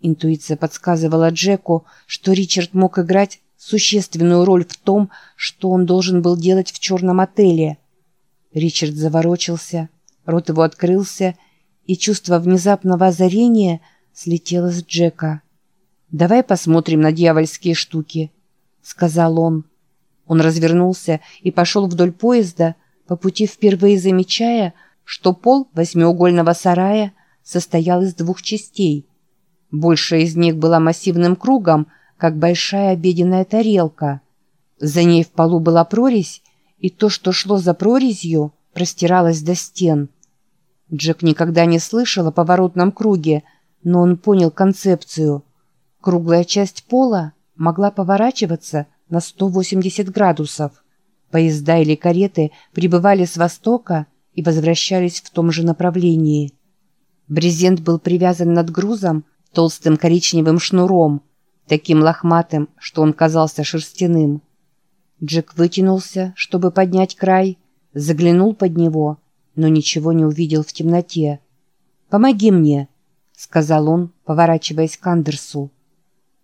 Интуиция подсказывала Джеку, что Ричард мог играть существенную роль в том, что он должен был делать в черном отеле. Ричард заворочился, рот его открылся, и чувство внезапного озарения слетело с Джека. «Давай посмотрим на дьявольские штуки», — сказал он. Он развернулся и пошел вдоль поезда, по пути впервые замечая, что пол восьмиугольного сарая состоял из двух частей. Большая из них была массивным кругом, как большая обеденная тарелка. За ней в полу была прорезь, и то, что шло за прорезью, простиралось до стен. Джек никогда не слышал о поворотном круге, но он понял концепцию. Круглая часть пола могла поворачиваться на 180 градусов. Поезда или кареты прибывали с востока и возвращались в том же направлении. Брезент был привязан над грузом толстым коричневым шнуром, таким лохматым, что он казался шерстяным. Джек вытянулся, чтобы поднять край, заглянул под него, но ничего не увидел в темноте. «Помоги мне», — сказал он, поворачиваясь к Андерсу.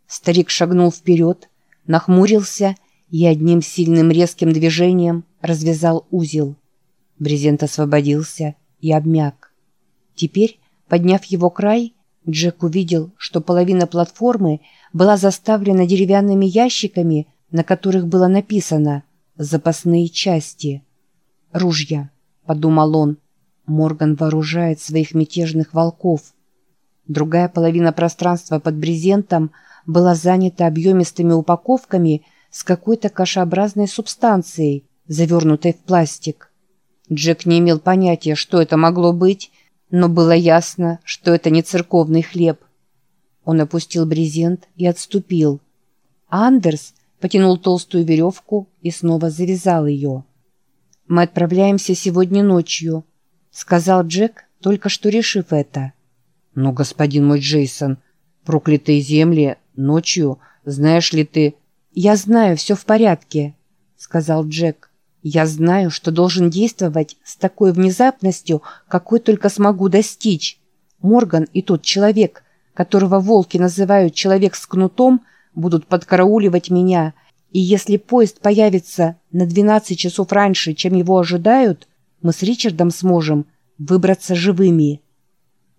Старик шагнул вперед, нахмурился и одним сильным резким движением развязал узел. Брезент освободился и обмяк. Теперь, подняв его край, Джек увидел, что половина платформы была заставлена деревянными ящиками, на которых было написано «Запасные части». «Ружья», — подумал он. Морган вооружает своих мятежных волков. Другая половина пространства под брезентом была занята объемистыми упаковками с какой-то кашеобразной субстанцией, завернутой в пластик. Джек не имел понятия, что это могло быть, но было ясно, что это не церковный хлеб. Он опустил брезент и отступил. Андерс потянул толстую веревку и снова завязал ее. «Мы отправляемся сегодня ночью», — сказал Джек, только что решив это. «Но, господин мой Джейсон, проклятые земли, ночью, знаешь ли ты...» «Я знаю, все в порядке», — сказал Джек. Я знаю, что должен действовать с такой внезапностью, какой только смогу достичь. Морган и тот человек, которого волки называют «человек с кнутом», будут подкарауливать меня, и если поезд появится на 12 часов раньше, чем его ожидают, мы с Ричардом сможем выбраться живыми.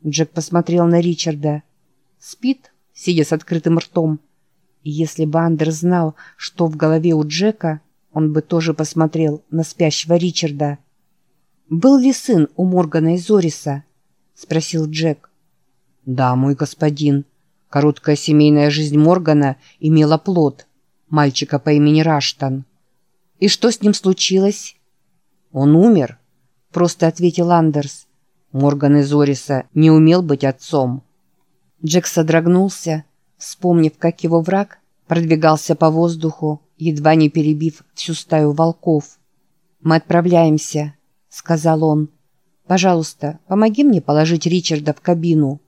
Джек посмотрел на Ричарда. Спит, сидя с открытым ртом. И если Бандер знал, что в голове у Джека, он бы тоже посмотрел на спящего Ричарда. «Был ли сын у Моргана и Зориса?» — спросил Джек. «Да, мой господин. Короткая семейная жизнь Моргана имела плод. Мальчика по имени Раштан. И что с ним случилось?» «Он умер», — просто ответил Андерс. Морган из Зориса не умел быть отцом. Джек содрогнулся, вспомнив, как его враг продвигался по воздуху, едва не перебив всю стаю волков. «Мы отправляемся», — сказал он. «Пожалуйста, помоги мне положить Ричарда в кабину».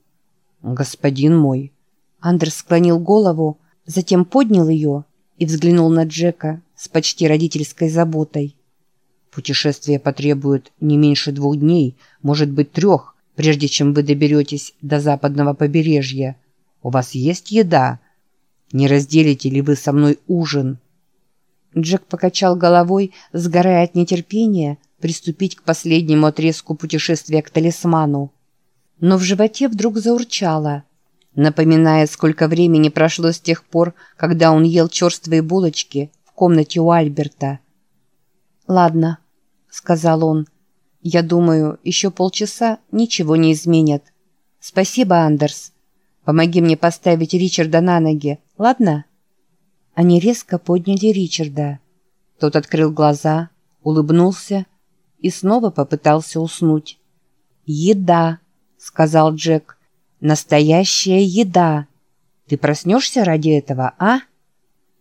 «Господин мой». Андерс склонил голову, затем поднял ее и взглянул на Джека с почти родительской заботой. «Путешествие потребует не меньше двух дней, может быть трех, прежде чем вы доберетесь до западного побережья. У вас есть еда? Не разделите ли вы со мной ужин?» Джек покачал головой, сгорая от нетерпения, приступить к последнему отрезку путешествия к талисману. Но в животе вдруг заурчало, напоминая, сколько времени прошло с тех пор, когда он ел черствые булочки в комнате у Альберта. «Ладно», — сказал он, — «я думаю, еще полчаса ничего не изменят. Спасибо, Андерс. Помоги мне поставить Ричарда на ноги, ладно?» Они резко подняли Ричарда. Тот открыл глаза, улыбнулся и снова попытался уснуть. «Еда», — сказал Джек. «Настоящая еда. Ты проснешься ради этого, а?»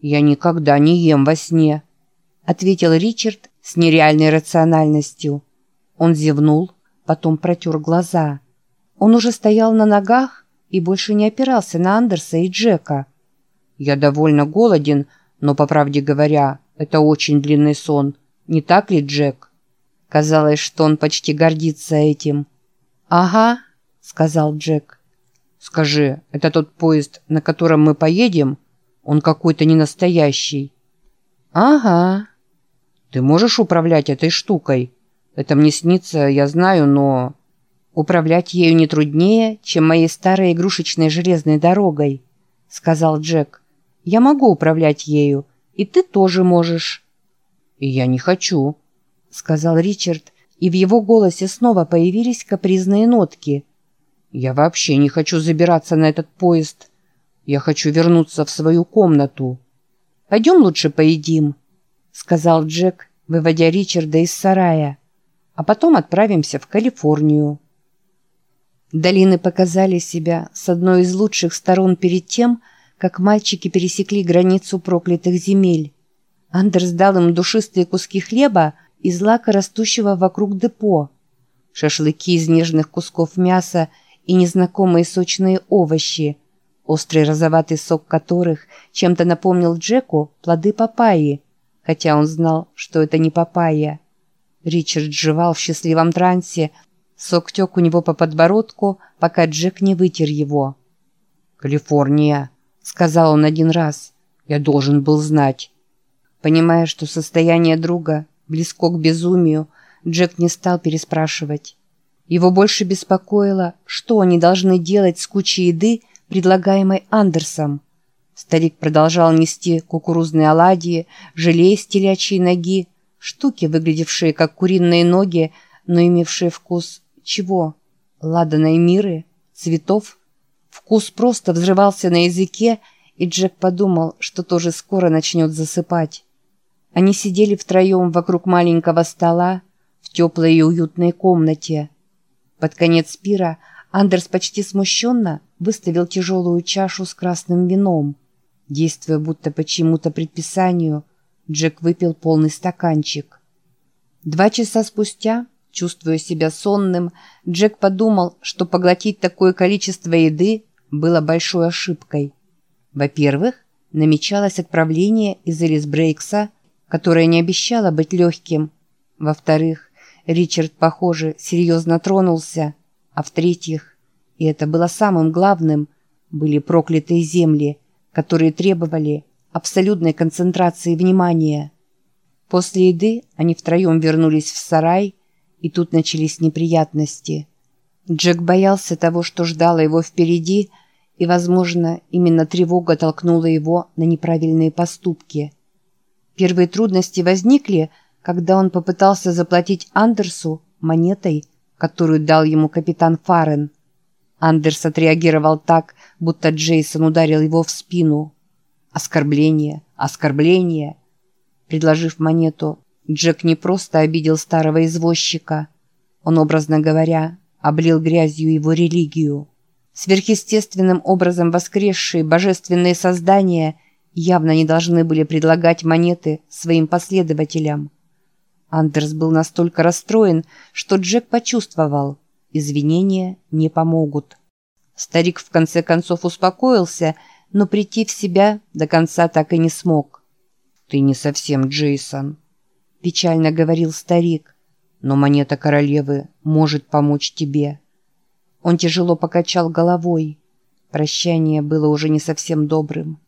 «Я никогда не ем во сне», — ответил Ричард с нереальной рациональностью. Он зевнул, потом протер глаза. Он уже стоял на ногах и больше не опирался на Андерса и Джека. Я довольно голоден, но, по правде говоря, это очень длинный сон. Не так ли, Джек? Казалось, что он почти гордится этим. «Ага», — сказал Джек. Скажи, это тот поезд, на котором мы поедем? Он какой-то ненастоящий». «Ага». «Ты можешь управлять этой штукой? Это мне снится, я знаю, но...» «Управлять ею не труднее, чем моей старой игрушечной железной дорогой», — сказал Джек. «Я могу управлять ею, и ты тоже можешь». «И я не хочу», — сказал Ричард, и в его голосе снова появились капризные нотки. «Я вообще не хочу забираться на этот поезд. Я хочу вернуться в свою комнату». «Пойдем лучше поедим», — сказал Джек, выводя Ричарда из сарая. «А потом отправимся в Калифорнию». Долины показали себя с одной из лучших сторон перед тем, как мальчики пересекли границу проклятых земель. Андерс дал им душистые куски хлеба из лака, растущего вокруг депо, шашлыки из нежных кусков мяса и незнакомые сочные овощи, острый розоватый сок которых чем-то напомнил Джеку плоды папайи, хотя он знал, что это не папайя. Ричард жевал в счастливом трансе, сок тек у него по подбородку, пока Джек не вытер его. «Калифорния», — сказал он один раз, — «я должен был знать». Понимая, что состояние друга близко к безумию, Джек не стал переспрашивать. Его больше беспокоило, что они должны делать с кучей еды, предлагаемой Андерсом. Старик продолжал нести кукурузные оладьи, желе из телячьей ноги, штуки, выглядевшие как куриные ноги, но имевшие вкус чего? Ладаной миры? Цветов? Вкус просто взрывался на языке, и Джек подумал, что тоже скоро начнет засыпать. Они сидели втроем вокруг маленького стола в теплой и уютной комнате. Под конец пира Андерс почти смущенно выставил тяжелую чашу с красным вином. Действуя будто по чьему-то предписанию, Джек выпил полный стаканчик. Два часа спустя, чувствуя себя сонным, Джек подумал, что поглотить такое количество еды было большой ошибкой. Во-первых, намечалось отправление из Элис Брейкса которое не обещало быть легким. Во-вторых, Ричард, похоже, серьезно тронулся. А в-третьих, и это было самым главным, были проклятые земли, которые требовали абсолютной концентрации внимания. После еды они втроем вернулись в сарай, и тут начались неприятности. Джек боялся того, что ждало его впереди, и, возможно, именно тревога толкнула его на неправильные поступки – Первые трудности возникли, когда он попытался заплатить Андерсу монетой, которую дал ему капитан Фарен. Андерс отреагировал так, будто Джейсон ударил его в спину. Оскорбление, оскорбление. Предложив монету, Джек не просто обидел старого извозчика. Он, образно говоря, облил грязью его религию. Сверхъестественным образом воскресшие божественные создания – явно не должны были предлагать монеты своим последователям. Андерс был настолько расстроен, что Джек почувствовал, извинения не помогут. Старик в конце концов успокоился, но прийти в себя до конца так и не смог. «Ты не совсем Джейсон», — печально говорил старик, «но монета королевы может помочь тебе». Он тяжело покачал головой. Прощание было уже не совсем добрым.